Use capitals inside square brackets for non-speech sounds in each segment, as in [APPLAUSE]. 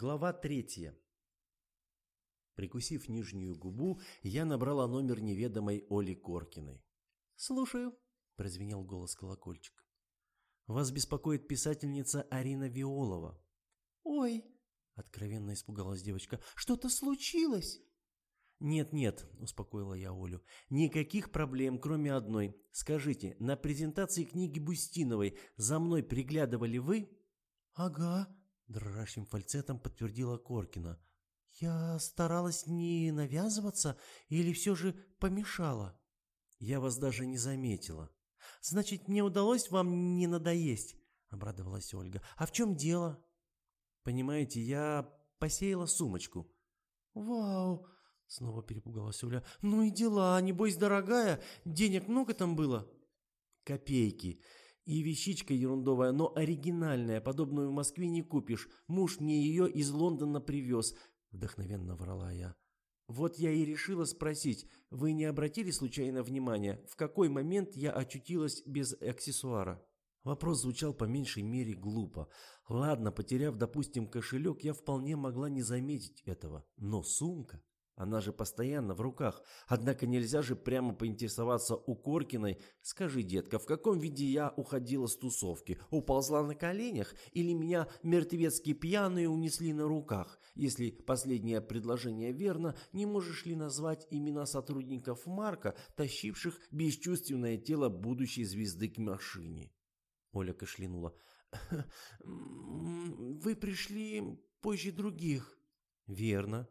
Глава третья. Прикусив нижнюю губу, я набрала номер неведомой Оли Коркиной. «Слушаю», – прозвенел голос колокольчик. «Вас беспокоит писательница Арина Виолова». «Ой», – откровенно испугалась девочка, – «что-то случилось?» «Нет-нет», – успокоила я Олю, – «никаких проблем, кроме одной. Скажите, на презентации книги Бустиновой за мной приглядывали вы?» «Ага», Дрожащим фальцетом подтвердила Коркина. «Я старалась не навязываться или все же помешала?» «Я вас даже не заметила». «Значит, мне удалось вам не надоесть?» — обрадовалась Ольга. «А в чем дело?» «Понимаете, я посеяла сумочку». «Вау!» — снова перепугалась Оля. «Ну и дела, небось, дорогая. Денег много там было?» «Копейки. И вещичка ерундовая, но оригинальная, подобную в Москве не купишь. Муж мне ее из Лондона привез, вдохновенно врала я. Вот я и решила спросить, вы не обратили случайно внимания, в какой момент я очутилась без аксессуара? Вопрос звучал по меньшей мере глупо. Ладно, потеряв, допустим, кошелек, я вполне могла не заметить этого. Но сумка... Она же постоянно в руках. Однако нельзя же прямо поинтересоваться у Коркиной. Скажи, детка, в каком виде я уходила с тусовки? Уползла на коленях? Или меня мертвецкие пьяные унесли на руках? Если последнее предложение верно, не можешь ли назвать имена сотрудников Марка, тащивших бесчувственное тело будущей звезды к машине? Оля кашлянула. «Вы пришли позже других». «Верно».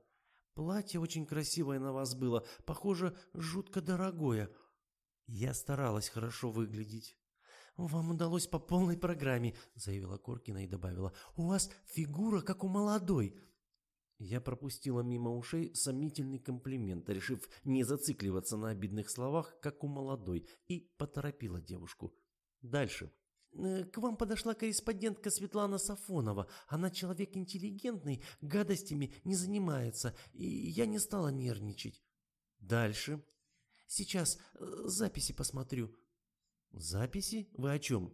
Платье очень красивое на вас было, похоже, жутко дорогое. Я старалась хорошо выглядеть. «Вам удалось по полной программе», — заявила Коркина и добавила. «У вас фигура, как у молодой». Я пропустила мимо ушей сомнительный комплимент, решив не зацикливаться на обидных словах, как у молодой, и поторопила девушку. Дальше. Э, к вам подошла корреспондентка Светлана Сафонова. Она человек интеллигентный, гадостями не занимается, и я не стала нервничать. Дальше. Сейчас э, записи посмотрю. Записи? Вы о чем?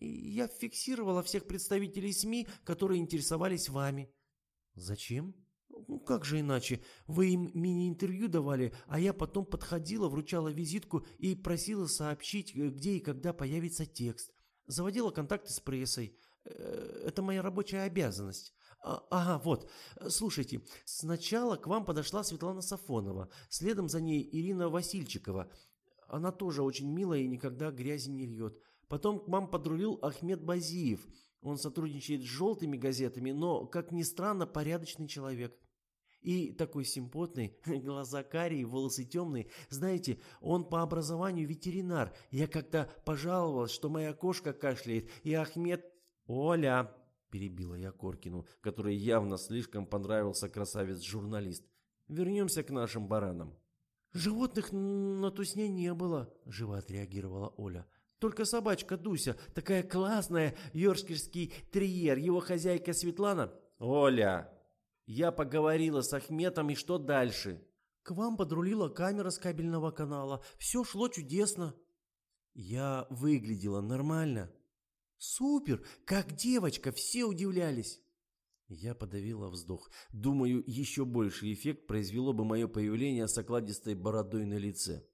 Я фиксировала всех представителей СМИ, которые интересовались вами. Зачем? Ну, как же иначе? Вы им мини-интервью давали, а я потом подходила, вручала визитку и просила сообщить, э, где и когда появится текст. Заводила контакты с прессой. Э, это моя рабочая обязанность. А, ага, вот. Слушайте, сначала к вам подошла Светлана Сафонова, следом за ней Ирина Васильчикова. Она тоже очень милая и никогда грязи не льет. Потом к вам подрулил Ахмед Базиев. Он сотрудничает с желтыми газетами, но, как ни странно, порядочный человек. И такой симпотный, [LAUGHS] глаза карие, волосы темные. Знаете, он по образованию ветеринар. Я как-то пожаловалась, что моя кошка кашляет, и Ахмед... «Оля!» – перебила я Коркину, который явно слишком понравился красавец-журналист. «Вернемся к нашим баранам». «Животных на тусне не было», – живо отреагировала Оля. «Только собачка Дуся, такая классная, йоркширский триер, его хозяйка Светлана...» «Оля!» Я поговорила с Ахметом, и что дальше? К вам подрулила камера с кабельного канала. Все шло чудесно. Я выглядела нормально. Супер! Как девочка, все удивлялись. Я подавила вздох. Думаю, еще больший эффект произвело бы мое появление с окладистой бородой на лице.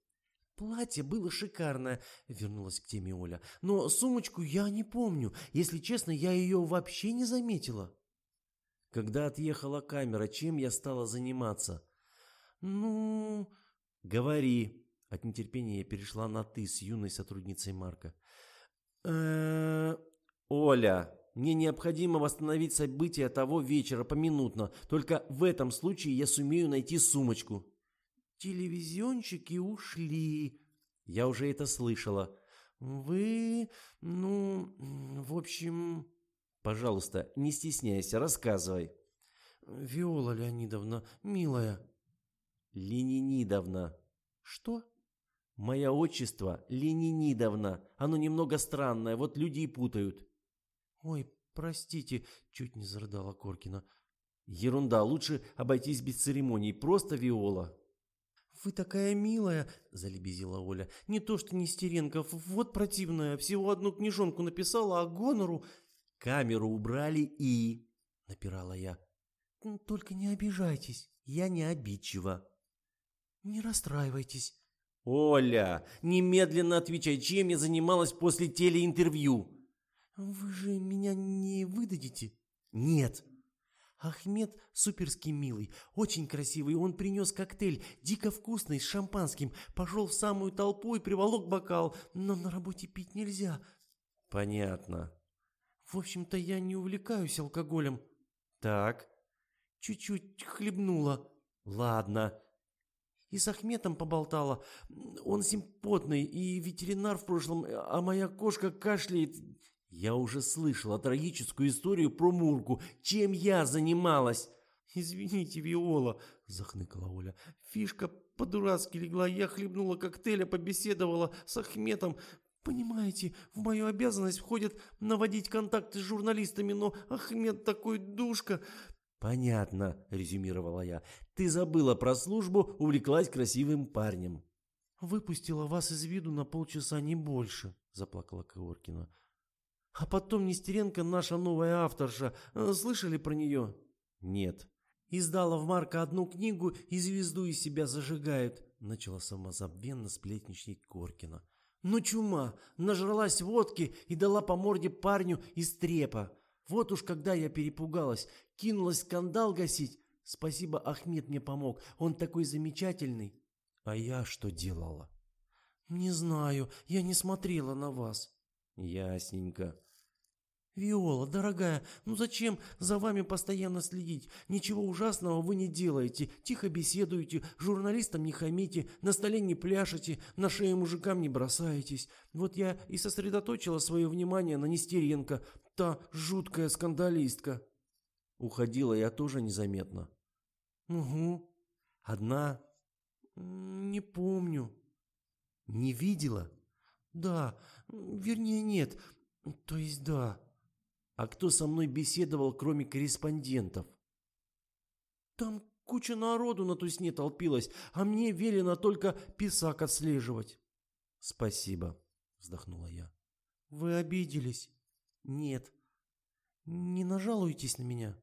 «Платье было шикарное», — вернулась к теме Оля. «Но сумочку я не помню. Если честно, я ее вообще не заметила». Когда отъехала камера, чем я стала заниматься? Ну... Говори. От нетерпения я перешла на «ты» с юной сотрудницей Марка. э Оля, мне необходимо восстановить события того вечера поминутно. Только в этом случае я сумею найти сумочку. Телевизионщики ушли. Я уже это слышала. Вы, ну, в общем... Пожалуйста, не стесняйся, рассказывай. Виола Леонидовна, милая. Ленинидовна. Что? Мое отчество Ленинидовна. Оно немного странное, вот люди и путают. Ой, простите, чуть не зарыдала Коркина. Ерунда, лучше обойтись без церемоний, просто Виола. «Вы такая милая!» – залебезила Оля. «Не то что Нестеренков, вот противная, всего одну книжонку написала, а гонору Камеру убрали и... Напирала я. Только не обижайтесь. Я не обидчива. Не расстраивайтесь. Оля, немедленно отвечай, чем я занималась после телеинтервью? Вы же меня не выдадите? Нет. Ахмед суперски милый, очень красивый. Он принес коктейль, дико вкусный, с шампанским. Пошел в самую толпу и приволок бокал. Но на работе пить нельзя. Понятно. В общем-то, я не увлекаюсь алкоголем. Так. Чуть-чуть хлебнула. Ладно. И с Ахметом поболтала. Он симпотный и ветеринар в прошлом, а моя кошка кашляет. Я уже слышала трагическую историю про Мурку. Чем я занималась? Извините, Виола, захныкала Оля. Фишка по-дурацки легла. Я хлебнула коктейля, побеседовала с Ахметом. Понимаете, в мою обязанность входит наводить контакты с журналистами, но Ахмед такой душка. Понятно, резюмировала я. Ты забыла про службу, увлеклась красивым парнем. Выпустила вас из виду на полчаса, не больше, заплакала Каоркина. А потом Нестеренко наша новая авторша. Э, слышали про нее? Нет. Издала в Марка одну книгу и звезду из себя зажигает. Начала самозабвенно сплетничать Коркина. Ну чума, нажралась водки и дала по морде парню из трепа. Вот уж когда я перепугалась, кинулась скандал гасить. Спасибо, Ахмед мне помог, он такой замечательный. А я что делала? Не знаю, я не смотрела на вас. Ясненько. «Виола, дорогая, ну зачем за вами постоянно следить? Ничего ужасного вы не делаете, тихо беседуете, журналистам не хамите, на столе не пляшете, на шею мужикам не бросаетесь. Вот я и сосредоточила свое внимание на Нестеренко, та жуткая скандалистка». Уходила я тоже незаметно. «Угу. Одна?» «Не помню». «Не видела?» «Да, вернее нет, то есть да». А кто со мной беседовал, кроме корреспондентов? Там куча народу на тусне толпилась, а мне велено только писак отслеживать. Спасибо, вздохнула я. Вы обиделись? Нет. Не нажалуетесь на меня?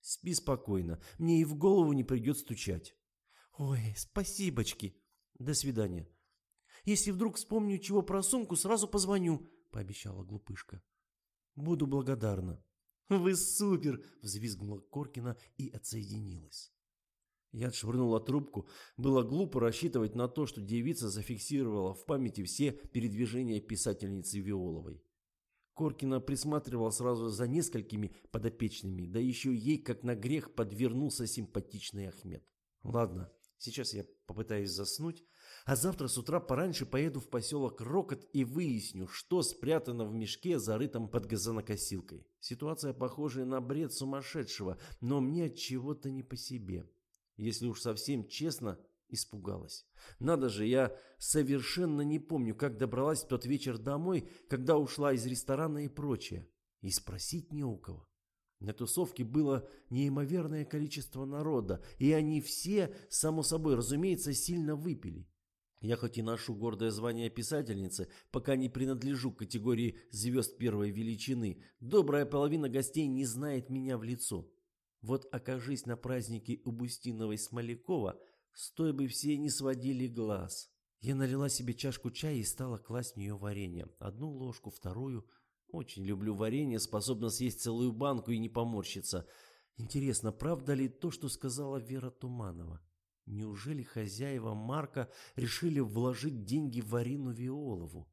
Спи спокойно, мне и в голову не придет стучать. Ой, спасибочки. До свидания. Если вдруг вспомню чего про сумку, сразу позвоню, пообещала глупышка. Буду благодарна. Вы супер, взвизгнула Коркина и отсоединилась. Я отшвырнула трубку. Было глупо рассчитывать на то, что девица зафиксировала в памяти все передвижения писательницы Виоловой. Коркина присматривала сразу за несколькими подопечными, да еще ей, как на грех, подвернулся симпатичный Ахмед. Ладно, сейчас я попытаюсь заснуть, а завтра с утра пораньше поеду в поселок Рокот и выясню, что спрятано в мешке, зарытом под газонокосилкой. Ситуация похожая на бред сумасшедшего, но мне от чего-то не по себе. Если уж совсем честно, испугалась. Надо же, я совершенно не помню, как добралась в тот вечер домой, когда ушла из ресторана и прочее. И спросить не у кого. На тусовке было неимоверное количество народа, и они все, само собой разумеется, сильно выпили. Я хоть и ношу гордое звание писательницы, пока не принадлежу к категории звезд первой величины, добрая половина гостей не знает меня в лицо. Вот окажись на празднике у Бустиновой Смолякова, стой бы все не сводили глаз. Я налила себе чашку чая и стала класть в нее варенье. Одну ложку, вторую. Очень люблю варенье, способна съесть целую банку и не поморщиться. Интересно, правда ли то, что сказала Вера Туманова? Неужели хозяева Марка решили вложить деньги в Арину Виолову?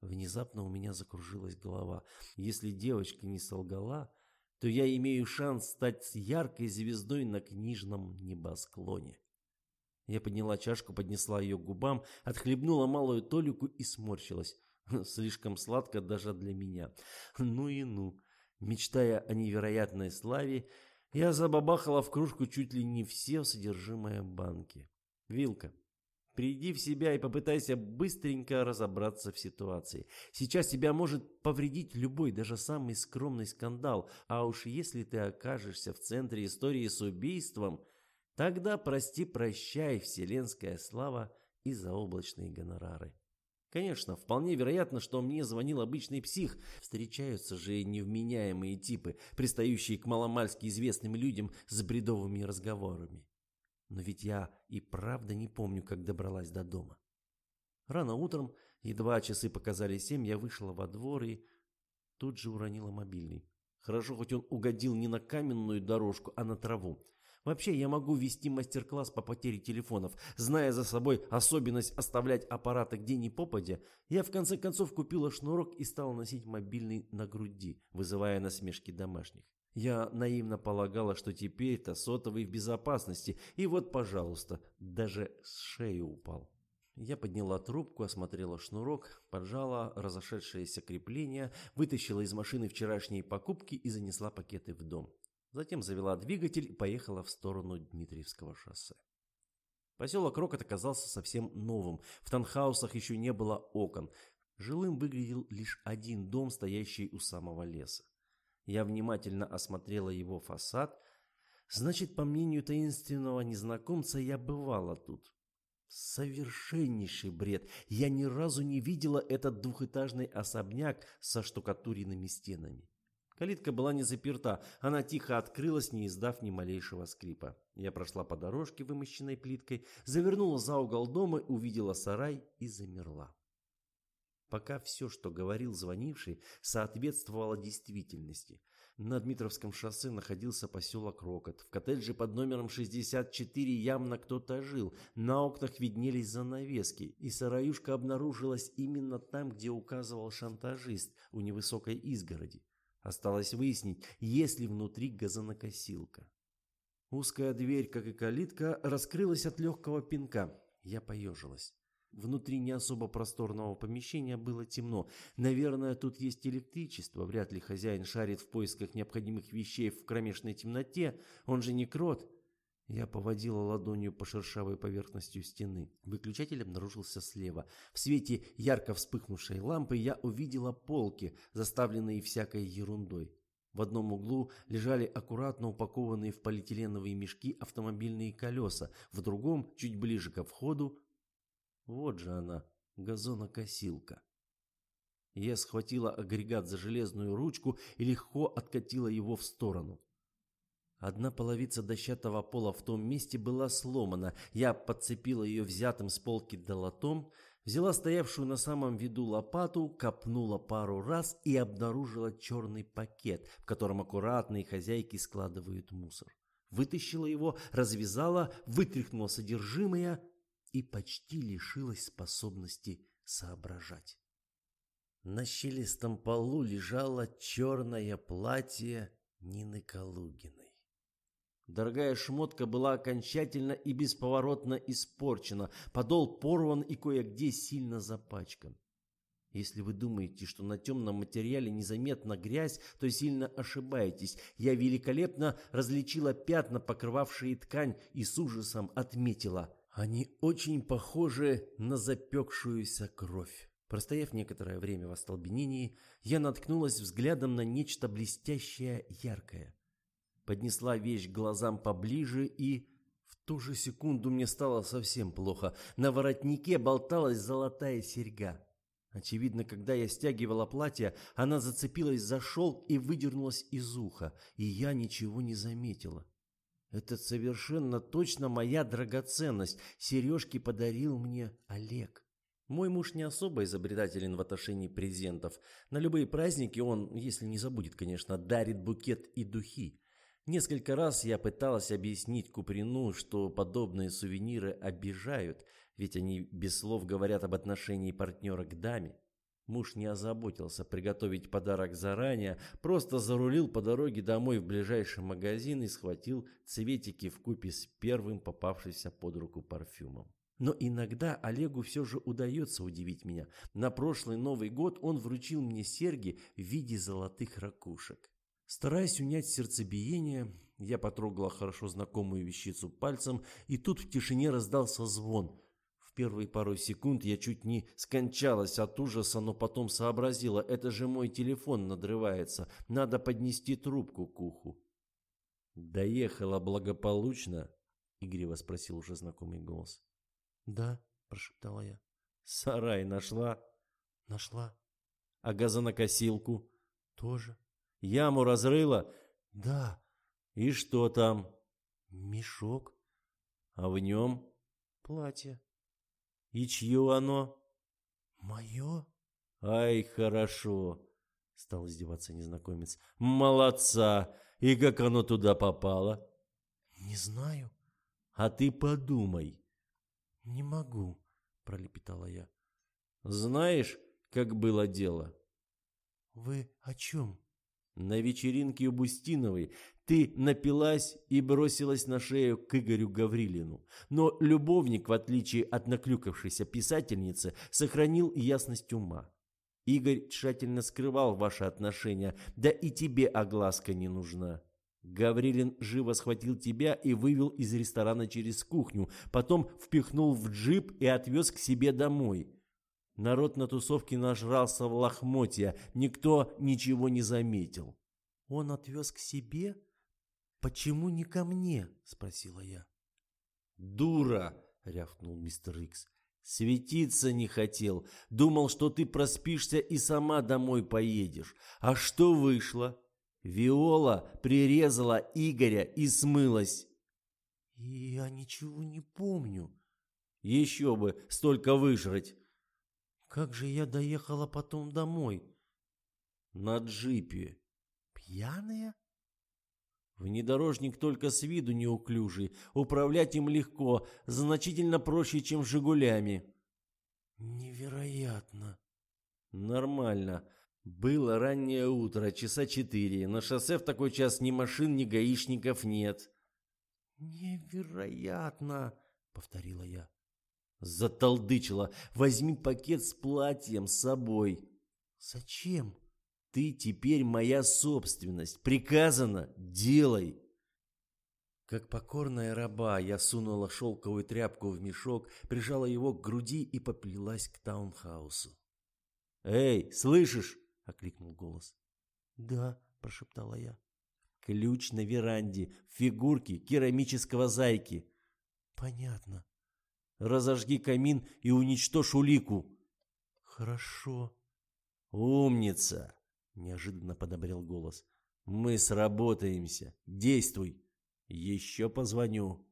Внезапно у меня закружилась голова. Если девочка не солгала, то я имею шанс стать яркой звездой на книжном небосклоне. Я подняла чашку, поднесла ее к губам, отхлебнула малую толику и сморщилась. [LAUGHS] Слишком сладко даже для меня. Ну и ну. Мечтая о невероятной славе, я забабахала в кружку чуть ли не все содержимое банки. Вилка, приди в себя и попытайся быстренько разобраться в ситуации. Сейчас тебя может повредить любой, даже самый скромный скандал. А уж если ты окажешься в центре истории с убийством, тогда прости-прощай вселенская слава и заоблачные гонорары. Конечно, вполне вероятно, что мне звонил обычный псих. Встречаются же невменяемые типы, пристающие к маломальски известным людям с бредовыми разговорами. Но ведь я и правда не помню, как добралась до дома. Рано утром, едва часы показали семь, я вышла во двор и тут же уронила мобильный. Хорошо, хоть он угодил не на каменную дорожку, а на траву. Вообще, я могу вести мастер-класс по потере телефонов. Зная за собой особенность оставлять аппараты где ни попадя, я в конце концов купила шнурок и стала носить мобильный на груди, вызывая насмешки домашних. Я наивно полагала, что теперь-то сотовый в безопасности, и вот, пожалуйста, даже с шеи упал. Я подняла трубку, осмотрела шнурок, поджала разошедшееся крепление, вытащила из машины вчерашние покупки и занесла пакеты в дом. Затем завела двигатель и поехала в сторону Дмитриевского шоссе. Поселок Рокот оказался совсем новым. В танхаусах еще не было окон. Жилым выглядел лишь один дом, стоящий у самого леса. Я внимательно осмотрела его фасад. Значит, по мнению таинственного незнакомца, я бывала тут. Совершеннейший бред. Я ни разу не видела этот двухэтажный особняк со штукатуренными стенами. Калитка была не заперта, она тихо открылась, не издав ни малейшего скрипа. Я прошла по дорожке, вымощенной плиткой, завернула за угол дома, увидела сарай и замерла. Пока все, что говорил звонивший, соответствовало действительности. На Дмитровском шоссе находился поселок Рокот. В коттедже под номером 64 явно кто-то жил. На окнах виднелись занавески, и сараюшка обнаружилась именно там, где указывал шантажист у невысокой изгороди. Осталось выяснить, есть ли внутри газонокосилка. Узкая дверь, как и калитка, раскрылась от легкого пинка. Я поежилась. Внутри не особо просторного помещения было темно. Наверное, тут есть электричество. Вряд ли хозяин шарит в поисках необходимых вещей в кромешной темноте. Он же не крот. Я поводила ладонью по шершавой поверхности стены. Выключатель обнаружился слева. В свете ярко вспыхнувшей лампы я увидела полки, заставленные всякой ерундой. В одном углу лежали аккуратно упакованные в полиэтиленовые мешки автомобильные колеса, в другом, чуть ближе ко входу, вот же она, газонокосилка. Я схватила агрегат за железную ручку и легко откатила его в сторону. Одна половица дощатого пола в том месте была сломана. Я подцепила ее взятым с полки долотом, взяла стоявшую на самом виду лопату, копнула пару раз и обнаружила черный пакет, в котором аккуратные хозяйки складывают мусор. Вытащила его, развязала, вытряхнула содержимое и почти лишилась способности соображать. На щелистом полу лежало черное платье Нины Калугиной. Дорогая шмотка была окончательно и бесповоротно испорчена, подол порван и кое-где сильно запачкан. Если вы думаете, что на темном материале незаметна грязь, то сильно ошибаетесь. Я великолепно различила пятна, покрывавшие ткань, и с ужасом отметила. Они очень похожи на запекшуюся кровь. Простояв некоторое время в остолбенении, я наткнулась взглядом на нечто блестящее, яркое поднесла вещь к глазам поближе и... В ту же секунду мне стало совсем плохо. На воротнике болталась золотая серьга. Очевидно, когда я стягивала платье, она зацепилась за шелк и выдернулась из уха, и я ничего не заметила. Это совершенно точно моя драгоценность. Сережки подарил мне Олег. Мой муж не особо изобретателен в отношении презентов. На любые праздники он, если не забудет, конечно, дарит букет и духи. Несколько раз я пыталась объяснить Куприну, что подобные сувениры обижают, ведь они без слов говорят об отношении партнера к даме. Муж не озаботился приготовить подарок заранее, просто зарулил по дороге домой в ближайший магазин и схватил цветики в купе с первым попавшимся под руку парфюмом. Но иногда Олегу все же удается удивить меня. На прошлый Новый год он вручил мне серьги в виде золотых ракушек. Стараясь унять сердцебиение, я потрогала хорошо знакомую вещицу пальцем, и тут в тишине раздался звон. В первые пару секунд я чуть не скончалась от ужаса, но потом сообразила, это же мой телефон надрывается, надо поднести трубку к уху. «Доехала благополучно?» — игриво спросил уже знакомый голос. «Да», — прошептала я. Сарай нашла? Нашла. А газонокосилку? Тоже. Яму разрыла? Да. И что там? Мешок. А в нем? Платье. И чье оно? Мое? Ай, хорошо. Стал издеваться незнакомец. Молодца. И как оно туда попало? Не знаю. А ты подумай. Не могу, пролепетала я. Знаешь, как было дело? Вы о чем? На вечеринке у Бустиновой ты напилась и бросилась на шею к Игорю Гаврилину. Но любовник, в отличие от наклюкавшейся писательницы, сохранил ясность ума. Игорь тщательно скрывал ваши отношения, да и тебе огласка не нужна. Гаврилин живо схватил тебя и вывел из ресторана через кухню, потом впихнул в джип и отвез к себе домой. Народ на тусовке нажрался в лохмотья, никто ничего не заметил. Он отвез к себе? Почему не ко мне? Спросила я. Дура, рявкнул мистер Икс. Светиться не хотел. Думал, что ты проспишься и сама домой поедешь. А что вышло? Виола прирезала Игоря и смылась. Я ничего не помню. Еще бы, столько выжрать. Как же я доехала потом домой? На джипе. Пьяная? Внедорожник только с виду неуклюжий, управлять им легко, значительно проще, чем «Жигулями». Невероятно. Нормально. Было раннее утро, часа четыре. На шоссе в такой час ни машин, ни гаишников нет. Невероятно, повторила я. Затолдычила. Возьми пакет с платьем с собой. Зачем? Ты теперь моя собственность. Приказано, делай. Как покорная раба, я сунула шелковую тряпку в мешок, прижала его к груди и поплелась к таунхаусу. «Эй, слышишь?» — окликнул голос. «Да», — прошептала я. «Ключ на веранде, фигурки керамического зайки». «Понятно». «Разожги камин и уничтожь улику». «Хорошо». «Умница!» Неожиданно подобрел голос. «Мы сработаемся. Действуй. Еще позвоню».